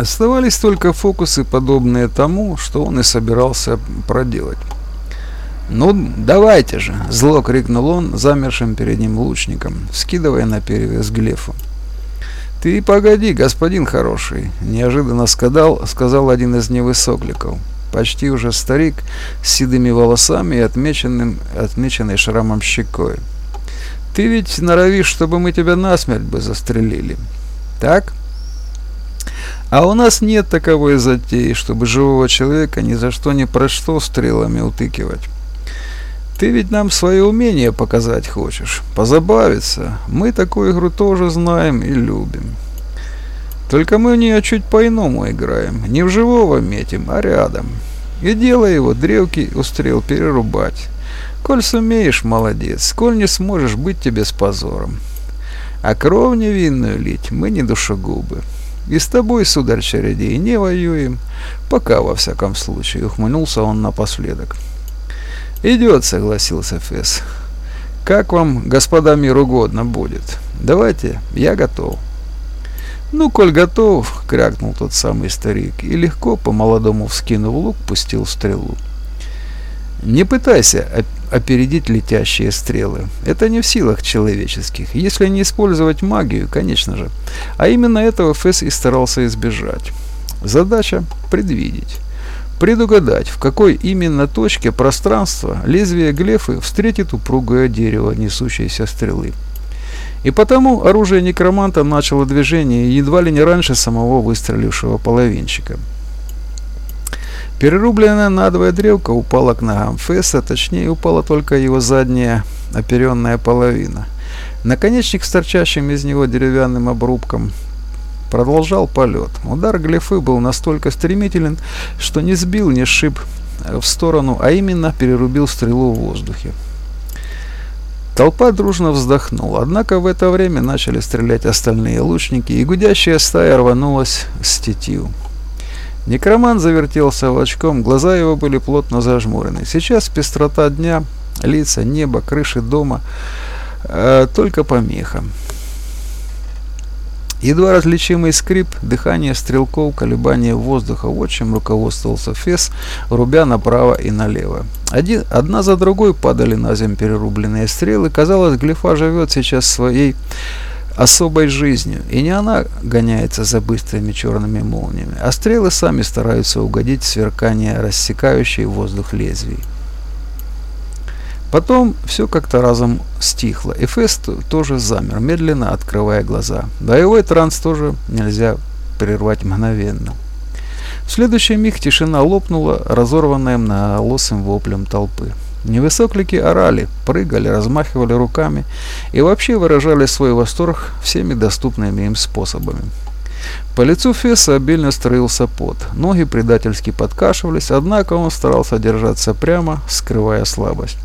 Оставались только фокусы, подобные тому, что он и собирался проделать. «Ну, давайте же!» — зло крикнул он замершим перед ним лучником, скидывая на перевес Глефу. «Ты погоди, господин хороший!» — неожиданно сказал, сказал один из невысокликов. Почти уже старик с седыми волосами и отмеченным, отмеченной шрамом щекой. «Ты ведь норовишь, чтобы мы тебя насмерть бы застрелили. Так?» А у нас нет таковой затеи, чтобы живого человека ни за что ни про что стрелами утыкивать. Ты ведь нам свое умение показать хочешь, позабавиться. Мы такую игру тоже знаем и любим. Только мы в нее чуть по-иному играем. Не в живого метим, а рядом. И делай его, древки у стрел перерубать. Коль сумеешь, молодец. Коль не сможешь, быть тебе с позором. А кровь невинную лить мы не душегубы. И с тобой, сударь Чередей, не воюем. Пока, во всяком случае, ухмыльнулся он напоследок. Идет, согласился Фесс. Как вам, господа, мир угодно будет? Давайте, я готов. Ну, коль готов, крякнул тот самый старик и легко, по-молодому вскинув лук, пустил стрелу. Не пытайся опередить летящие стрелы. Это не в силах человеческих, если не использовать магию, конечно же. А именно этого Фесс и старался избежать. Задача – предвидеть. Предугадать, в какой именно точке пространства лезвие глефы встретит упругое дерево несущейся стрелы. И потому оружие некроманта начало движение едва ли не раньше самого выстрелившего половинчика. Перерубленная надвое древка упала к ногам Фесса, точнее упала только его задняя оперенная половина. Наконечник с торчащим из него деревянным обрубком продолжал полет. Удар глифы был настолько стремителен, что не сбил, не сшиб в сторону, а именно перерубил стрелу в воздухе. Толпа дружно вздохнула, однако в это время начали стрелять остальные лучники, и гудящая стая рванулась с тетиву. Некроман завертелся волчком, глаза его были плотно зажмурены. Сейчас пестрота дня, лица, небо, крыши дома, э, только помеха. Едва различимый скрип, дыхание стрелков, колебания воздуха, вот чем руководствовался Фес, рубя направо и налево. Один, одна за другой падали на землю перерубленные стрелы. Казалось, Глифа живет сейчас своей особой жизнью, и не она гоняется за быстрыми черными молниями, а стрелы сами стараются угодить в сверкание рассекающей воздух лезвий. Потом все как-то разом стихло, и Фест тоже замер, медленно открывая глаза. Боевой транс тоже нельзя прервать мгновенно. В следующий миг тишина лопнула, разорванная многолосым воплем толпы. Невысоклики орали, прыгали, размахивали руками и вообще выражали свой восторг всеми доступными им способами. По лицу Фесса обильно строился пот, ноги предательски подкашивались, однако он старался держаться прямо, скрывая слабость.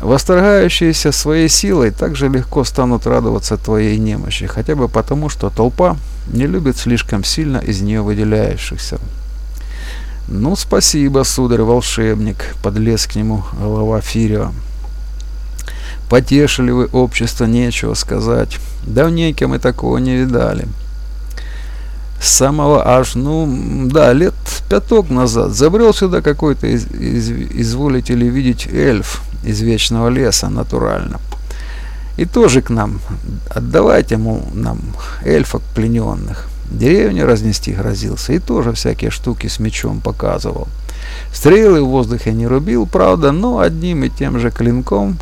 Восторгающиеся своей силой также легко станут радоваться твоей немощи, хотя бы потому, что толпа не любит слишком сильно из нее выделяющихся. «Ну, спасибо, сударь-волшебник», — подлез к нему голова Фирио. «Потешили вы общество, нечего сказать. Давненько мы такого не видали». С самого аж, ну, да, лет пяток назад забрел сюда какой-то, из, из, изволите ли видеть, эльф из Вечного Леса, натурально. И тоже к нам, отдавайте, мол, нам эльфок плененных. Деревню разнести грозился и тоже всякие штуки с мечом показывал. Стрелы в воздухе не рубил, правда, но одним и тем же клинком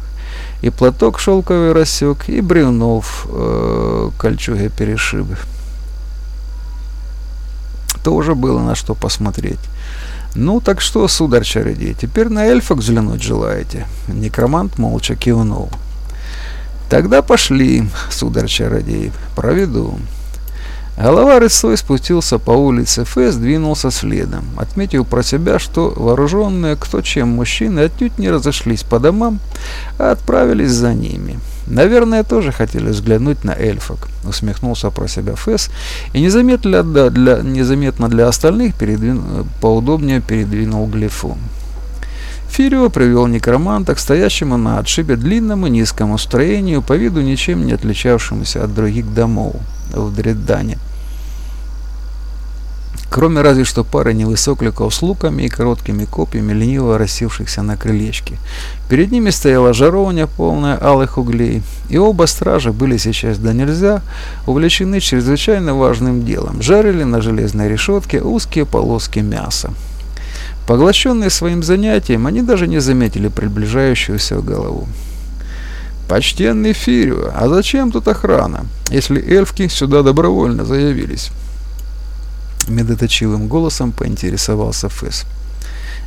и платок шелковый рассек, и бревно в э, кольчуге перешиб. Тоже было на что посмотреть. «Ну так что, сударь чародей, теперь на эльфа взглянуть желаете?» Некромант молча кивнул. «Тогда пошли, сударь чародей, проведу». Голова рысой спустился по улице Фэс, двинулся следом, отметив про себя, что вооруженные кто чем мужчины отнюдь не разошлись по домам, а отправились за ними. «Наверное, тоже хотели взглянуть на эльфок», — усмехнулся про себя Фэс, и незаметно для, для, незаметно для остальных передвин, поудобнее передвинул глифу. Фирио привел некроманта к стоящему на отшибе длинному низкому строению, по виду ничем не отличавшемуся от других домов в Дреддане. Кроме разве что пары невысокликов с луками и короткими копьями, лениво рассевшихся на крылечке. Перед ними стояла жаровня, полная алых углей, и оба стража были сейчас да нельзя увлечены чрезвычайно важным делом. Жарили на железной решетке узкие полоски мяса. Поглощенные своим занятием, они даже не заметили приближающуюся голову. «Почтенный Фирио, а зачем тут охрана, если эльфки сюда добровольно заявились?» Медоточивым голосом поинтересовался Фэс.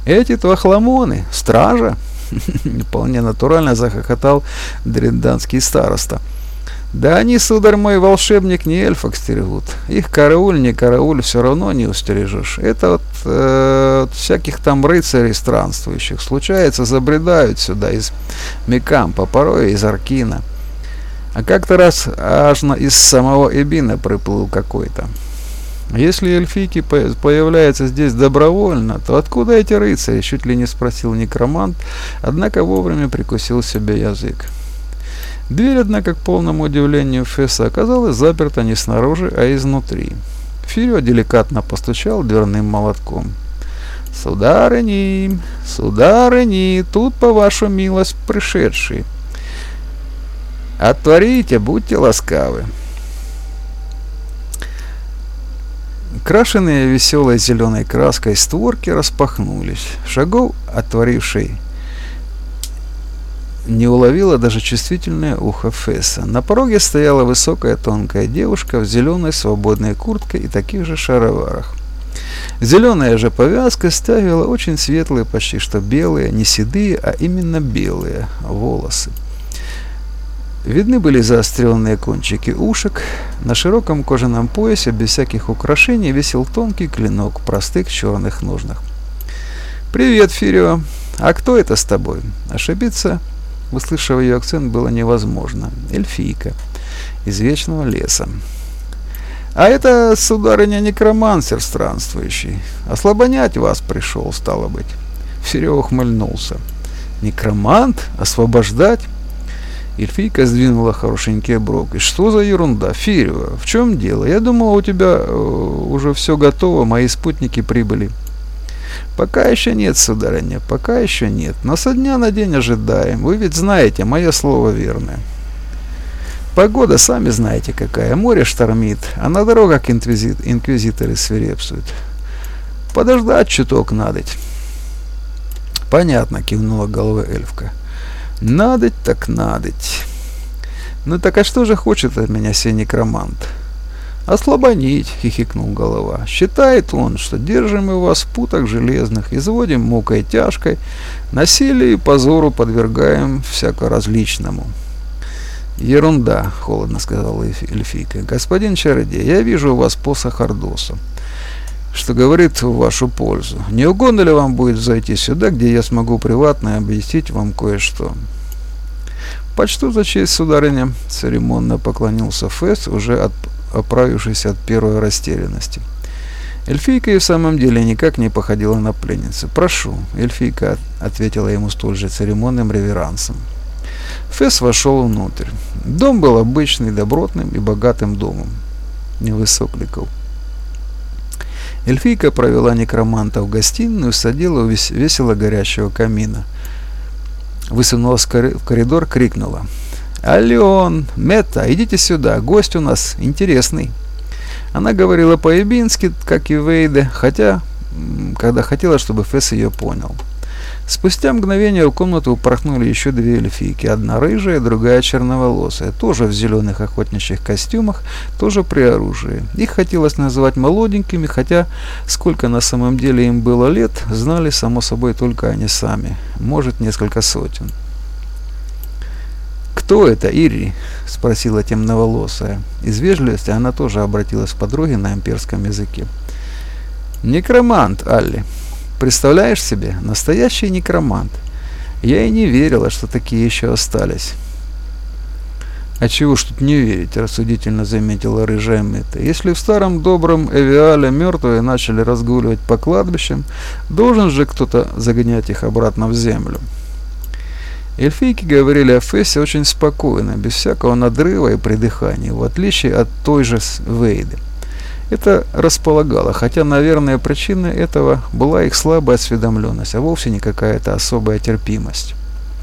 «Эти-то охламоны, стража!» Вполне натурально захохотал дренданский староста. Да они, сударь мой, волшебник, не эльфок стерегут. Их карауль, не карауль, все равно не устережешь. Это вот э, всяких там рыцарей странствующих случается, забредают сюда из Мекампа, порой из Аркина. А как-то раз аж на, из самого Эбина приплыл какой-то. Если эльфийки появляются здесь добровольно, то откуда эти рыцари? Чуть ли не спросил некромант, однако вовремя прикусил себе язык. Дверь, однако, к полному удивлению Фесса оказалась заперта не снаружи, а изнутри. Фирио деликатно постучал дверным молотком. «Сударыни, сударыни, тут, по вашу милость, пришедший. Отворите, будьте ласкавы». Крашенные веселой зеленой краской створки распахнулись. Шагов, отворивший не уловила даже чувствительное ухо Фесса. На пороге стояла высокая тонкая девушка в зеленой свободной куртке и таких же шароварах. Зеленая же повязка стягивала очень светлые, почти что белые, не седые, а именно белые волосы. Видны были заостренные кончики ушек. На широком кожаном поясе, без всяких украшений, висел тонкий клинок простых черных ножнах. «Привет, Фирио! А кто это с тобой?» Ошибиться Услышав ее акцент, было невозможно. Эльфийка из Вечного леса. А это, сударыня, некромансер странствующий. Ослабонять вас пришел, стало быть. Серега ухмыльнулся. Некромант? Освобождать? Эльфийка сдвинула хорошенькие брови. Что за ерунда? Фирева, в чем дело? Я думал, у тебя э, уже все готово, мои спутники прибыли. Пока еще нет, сударыня, пока еще нет. Но со дня на день ожидаем. Вы ведь знаете, мое слово верное. Погода, сами знаете какая. Море штормит, а на дорогах инквизит, инквизиторы свирепствуют. Подождать чуток надоть. Понятно, кивнула головой эльфка. Надоть так надоть. Ну так а что же хочет от меня сей некромант? «Ослабонить», — хихикнул голова. «Считает он, что держим мы вас в путах железных, изводим мукой тяжкой, насилию и позору подвергаем всяко различному». «Ерунда», — холодно сказала эльфийка. «Господин Чародей, я вижу у вас посох Ордоса, что говорит в вашу пользу. Не угодно ли вам будет зайти сюда, где я смогу приватно объяснить вам кое-что?» «Почту за честь, сударыня», — церемонно поклонился Фесс, уже от оправившись от первой растерянности. Эльфийка и в самом деле никак не походила на пленницу. «Прошу», — эльфийка ответила ему столь же церемонным реверансом. Фесс вошел внутрь. Дом был обычный, добротным и богатым домом. Невысокликов. Эльфийка провела некроманта в гостиную, садила у весело горящего камина. Высунулась в коридор, крикнула. «Ален, Мета, идите сюда, гость у нас интересный». Она говорила по-ибински, как и Вейде, хотя, когда хотела, чтобы Фесс ее понял. Спустя мгновение в комнату упорхнули еще две эльфийки, одна рыжая, другая черноволосая, тоже в зеленых охотничьих костюмах, тоже при оружии. Их хотелось называть молоденькими, хотя сколько на самом деле им было лет, знали само собой только они сами, может несколько сотен. «Кто это, Ири?» — спросила темноволосая. Из вежливости она тоже обратилась к подруге на имперском языке. «Некромант, Алли. Представляешь себе? Настоящий некромант. Я и не верила, что такие еще остались». «А чего ж тут не верить?» — рассудительно заметила рыжая Мэтта. «Если в старом добром Эвиале мертвые начали разгуливать по кладбищам, должен же кто-то загонять их обратно в землю». Эльфийки говорили о Фессе очень спокойно, без всякого надрыва и придыхания, в отличие от той же Вейды. Это располагало, хотя, наверное, причиной этого была их слабая осведомленность, а вовсе не какая-то особая терпимость.